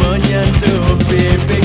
bañar tu pipi